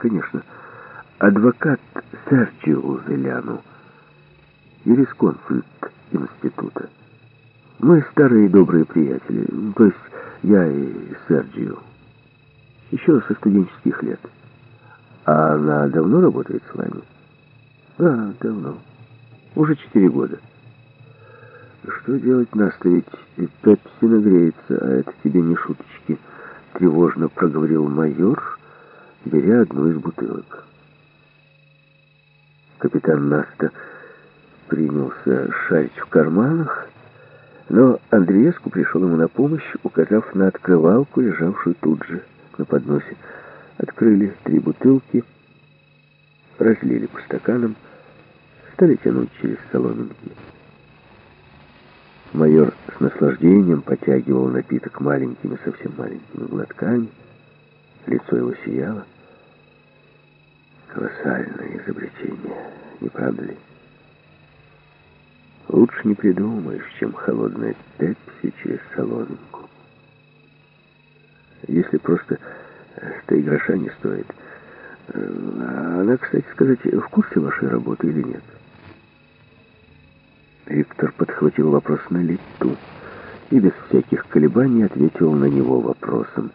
конечно. Адвокат Серджио Веляну, юрисконсульт института. Мы старые добрые приятели, то есть я и Серджио. Еще со студенческих лет. А она давно работает с вами? Да, давно. Уже четыре года. Что делать нас-то, ведь Пепси нагреется, а это тебе не шуточки. Тревожно проговорил майор, беря одну из бутылок. Капитан Наста принялся шарить в карманах, но Андреевску пришел ему на помощь, указав на открывалку, лежавшую тут же на подносе. Открыли три бутылки, разлили по стаканам, стали тянуть через соломинки. Майор с наслаждением потягивал напиток маленькими, совсем маленькими глотками. Лицо его сияло. Колоссальное изобретение, не правда ли? Лучше не придумаешь, чем холодная пепси через соломинку. Если просто сто гроша не стоит. А она, кстати сказать, в курсе вашей работы или нет? Виктор подхватил вопрос на лету и без всяких колебаний ответил на него вопросом.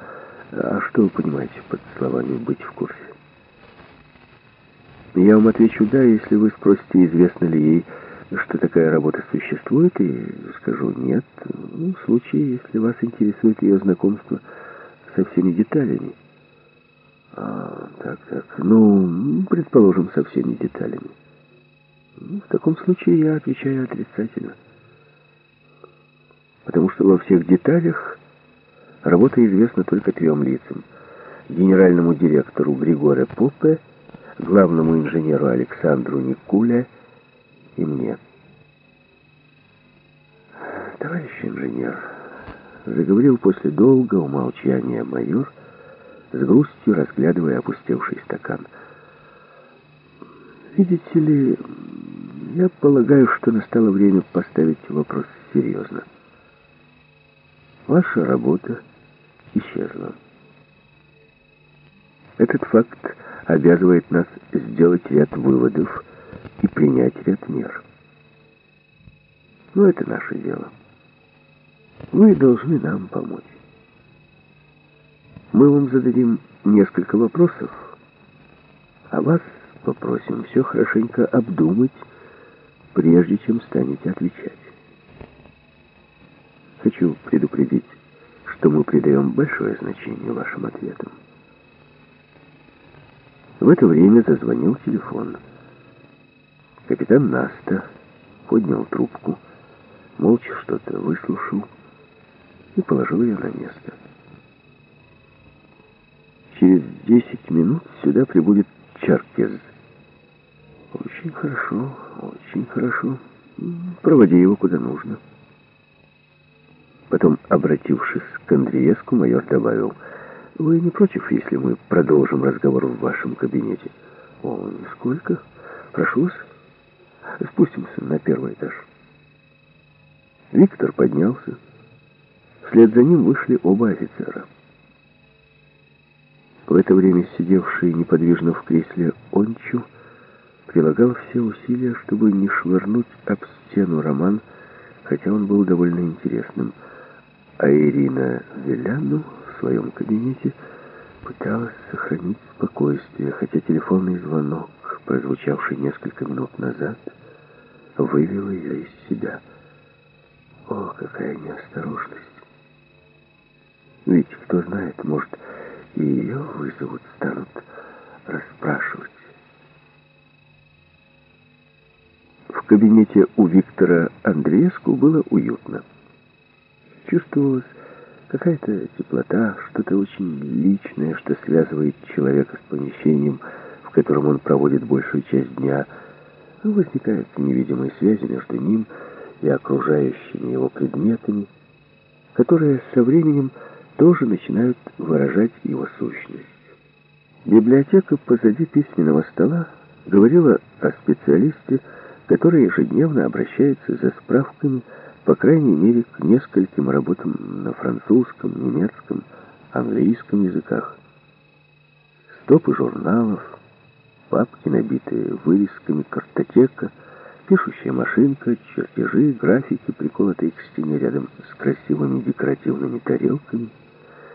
А что вы понимаете под словами «быть в курсе»? Я вам отвечу «да», если вы спросите, известно ли ей, что такая работа существует, и скажу «нет», ну, в случае, если вас интересует ее знакомство со всеми деталями. А, так, так, ну, предположим, со всеми деталями. Ну, в таком случае я отвечаю отрицательно. Потому что во всех деталях работа известна только трем лицам. Генеральному директору Григоре Попе, главному инженеру Александру Никуле и мне. Товарищ инженер, заговорил после долгого умолчания майор, с грустью разглядывая опустевший стакан. Видите ли, я полагаю, что настало время поставить вопрос серьезно. Ваша работа исчезла. Этот факт обязывает нас сделать ряд выводов и принять ряд мер. Но это наше дело. Вы должны нам помочь. Мы вам зададим несколько вопросов, а вас попросим все хорошенько обдумать, прежде чем станете отвечать. Хочу предупредить, что мы придаем большое значение вашим ответам. В это время зазвонил телефон. Капитан Наста поднял трубку, молча что-то выслушал и положил ее на место. Через десять минут сюда прибудет Черкез. Очень хорошо, очень хорошо. Проводи его куда нужно. Потом, обратившись к Андреевску, майор добавил, «Вы не против, если мы продолжим разговор в вашем кабинете?» «О, нисколько. Прошу вас. Спустимся на первый этаж». Виктор поднялся. Вслед за ним вышли оба офицера. В это время сидевший неподвижно в кресле Ончу прилагал все усилия, чтобы не швырнуть об стену роман, хотя он был довольно интересным. А Ирина Веляну своем кабинете пыталась сохранить спокойствие, хотя телефонный звонок, прозвучавший несколько минут назад, вывел ее из себя. О, какая неосторожность! Ведь, кто знает, может, и ее вызовут, станут расспрашивать. В кабинете у Виктора Андреевску было уютно. Чувствовалась какая-то теплота, что-то очень личное, что связывает человека с помещением, в котором он проводит большую часть дня. Возникают невидимые связи между ним и окружающими его предметами, которые со временем тоже начинают выражать его сущность. Библиотека позади письменного стола говорила о специалисте, который ежедневно обращается за справками, по крайней мере, к нескольким работам на французском, немецком, английском языках. стопы журналов, папки, набитые вырезками, картотека, пишущая машинка, чертежи, графики, приколотые к стене рядом с красивыми декоративными тарелками —